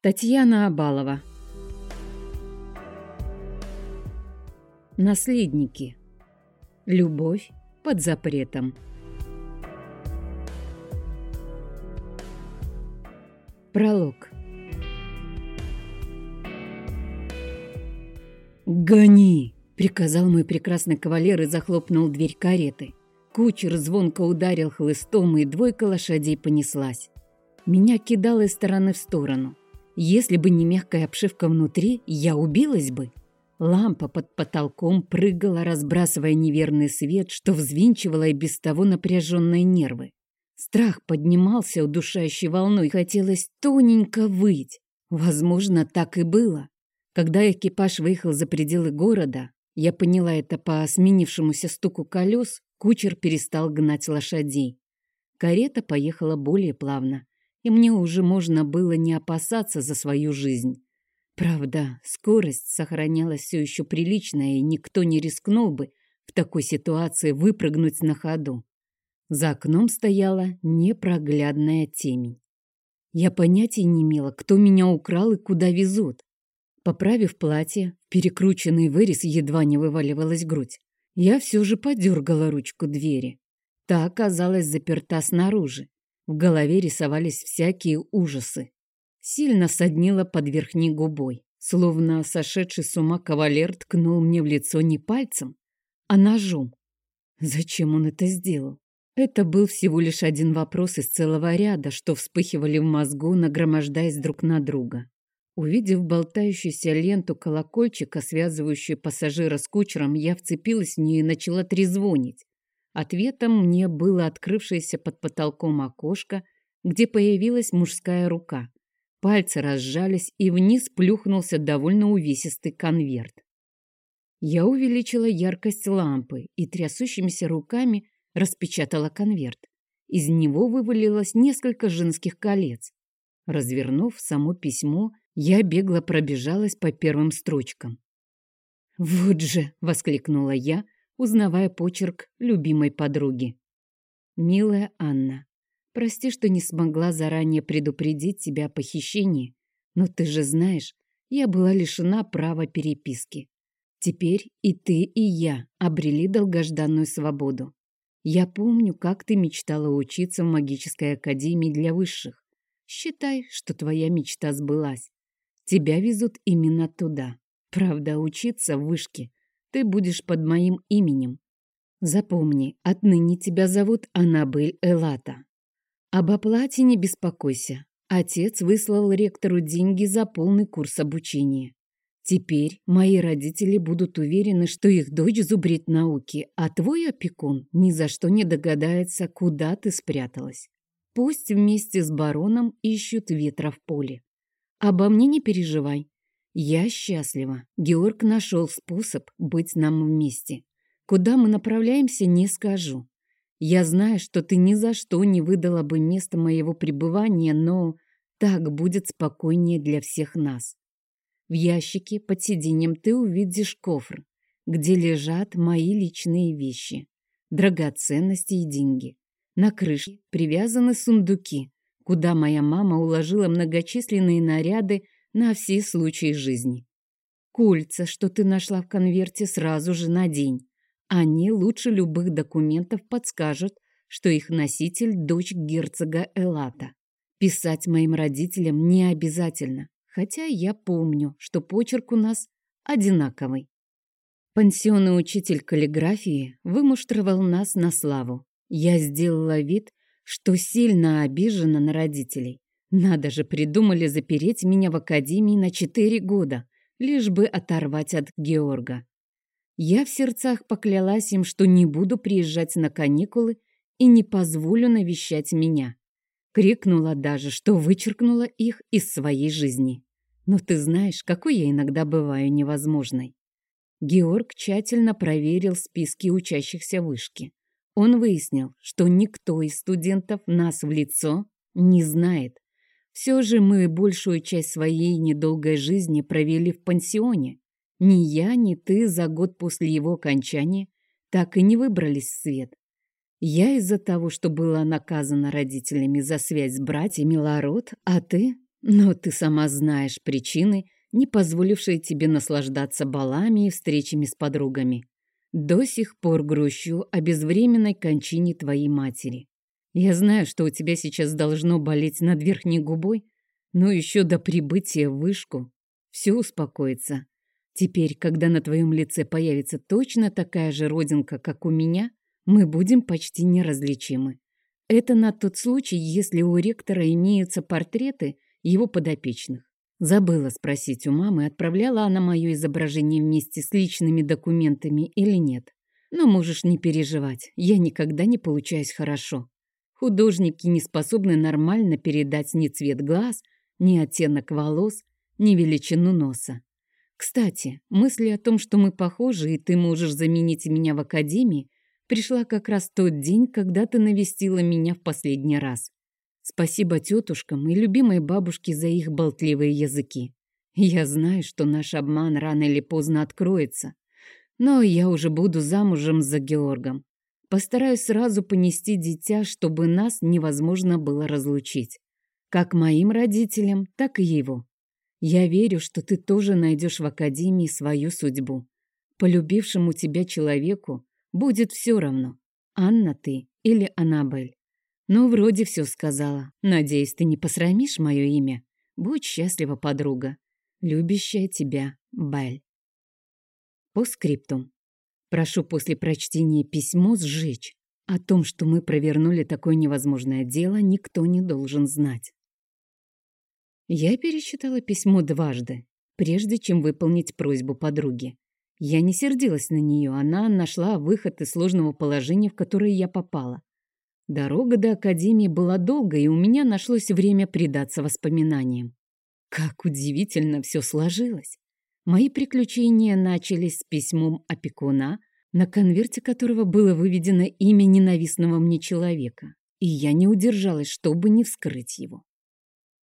Татьяна Абалова Наследники Любовь под запретом Пролог «Гони!» — приказал мой прекрасный кавалер и захлопнул дверь кареты. Кучер звонко ударил хлыстом, и двойка лошадей понеслась. Меня кидало из стороны в сторону. Если бы не мягкая обшивка внутри, я убилась бы. Лампа под потолком прыгала, разбрасывая неверный свет, что взвинчивало и без того напряженные нервы. Страх поднимался удушающей волной, хотелось тоненько выть. Возможно, так и было. Когда экипаж выехал за пределы города, я поняла это по сменившемуся стуку колес, кучер перестал гнать лошадей. Карета поехала более плавно и мне уже можно было не опасаться за свою жизнь. Правда, скорость сохранялась все еще приличная, и никто не рискнул бы в такой ситуации выпрыгнуть на ходу. За окном стояла непроглядная темень. Я понятия не имела, кто меня украл и куда везут. Поправив платье, перекрученный вырез едва не вываливалась грудь. Я все же подергала ручку двери. Та оказалась заперта снаружи. В голове рисовались всякие ужасы. Сильно соднило под верхней губой, словно сошедший с ума кавалер ткнул мне в лицо не пальцем, а ножом. Зачем он это сделал? Это был всего лишь один вопрос из целого ряда, что вспыхивали в мозгу, нагромождаясь друг на друга. Увидев болтающуюся ленту колокольчика, связывающую пассажира с кучером, я вцепилась в нее и начала трезвонить. Ответом мне было открывшееся под потолком окошко, где появилась мужская рука. Пальцы разжались, и вниз плюхнулся довольно увесистый конверт. Я увеличила яркость лампы и трясущимися руками распечатала конверт. Из него вывалилось несколько женских колец. Развернув само письмо, я бегло пробежалась по первым строчкам. «Вот же!» — воскликнула я — узнавая почерк любимой подруги. «Милая Анна, прости, что не смогла заранее предупредить тебя о похищении, но ты же знаешь, я была лишена права переписки. Теперь и ты, и я обрели долгожданную свободу. Я помню, как ты мечтала учиться в магической академии для высших. Считай, что твоя мечта сбылась. Тебя везут именно туда. Правда, учиться в вышке ты будешь под моим именем. Запомни, отныне тебя зовут Анабель Элата. Об оплате не беспокойся. Отец выслал ректору деньги за полный курс обучения. Теперь мои родители будут уверены, что их дочь зубрит науки, а твой опекун ни за что не догадается, куда ты спряталась. Пусть вместе с бароном ищут ветра в поле. Обо мне не переживай. Я счастлива. Георг нашел способ быть нам вместе. Куда мы направляемся, не скажу. Я знаю, что ты ни за что не выдала бы место моего пребывания, но так будет спокойнее для всех нас. В ящике под сиденьем ты увидишь кофр, где лежат мои личные вещи, драгоценности и деньги. На крыше привязаны сундуки, куда моя мама уложила многочисленные наряды на все случаи жизни. Кольца, что ты нашла в конверте, сразу же надень. Они лучше любых документов подскажут, что их носитель – дочь герцога Элата. Писать моим родителям не обязательно, хотя я помню, что почерк у нас одинаковый. Пансионный учитель каллиграфии вымуштровал нас на славу. Я сделала вид, что сильно обижена на родителей. Надо же, придумали запереть меня в академии на четыре года, лишь бы оторвать от Георга. Я в сердцах поклялась им, что не буду приезжать на каникулы и не позволю навещать меня. Крикнула даже, что вычеркнула их из своей жизни. Но ты знаешь, какой я иногда бываю невозможной. Георг тщательно проверил списки учащихся вышки. Он выяснил, что никто из студентов нас в лицо не знает. Все же мы большую часть своей недолгой жизни провели в пансионе. Ни я, ни ты за год после его окончания так и не выбрались в свет. Я из-за того, что была наказана родителями за связь с братьями Ларот, а ты Но ты сама знаешь причины, не позволившие тебе наслаждаться балами и встречами с подругами. До сих пор грущу о безвременной кончине твоей матери. Я знаю, что у тебя сейчас должно болеть над верхней губой, но еще до прибытия в вышку все успокоится. Теперь, когда на твоем лице появится точно такая же родинка, как у меня, мы будем почти неразличимы. Это на тот случай, если у ректора имеются портреты его подопечных. Забыла спросить у мамы, отправляла она мое изображение вместе с личными документами или нет. Но можешь не переживать, я никогда не получаюсь хорошо. Художники не способны нормально передать ни цвет глаз, ни оттенок волос, ни величину носа. Кстати, мысли о том, что мы похожи, и ты можешь заменить меня в академии, пришла как раз тот день, когда ты навестила меня в последний раз. Спасибо тетушкам и любимой бабушке за их болтливые языки. Я знаю, что наш обман рано или поздно откроется, но я уже буду замужем за Георгом. Постараюсь сразу понести дитя, чтобы нас невозможно было разлучить. Как моим родителям, так и его. Я верю, что ты тоже найдешь в Академии свою судьбу. Полюбившему тебя человеку Будет все равно, Анна ты или Аннабель. Ну, вроде все сказала. Надеюсь, ты не посрамишь мое имя. Будь счастлива, подруга. Любящая тебя Бель. По скриптум. Прошу после прочтения письмо сжечь. О том, что мы провернули такое невозможное дело, никто не должен знать. Я пересчитала письмо дважды, прежде чем выполнить просьбу подруги. Я не сердилась на нее, она нашла выход из сложного положения, в которое я попала. Дорога до Академии была долгой, и у меня нашлось время предаться воспоминаниям. Как удивительно все сложилось. Мои приключения начались с письмом опекуна, на конверте которого было выведено имя ненавистного мне человека, и я не удержалась, чтобы не вскрыть его.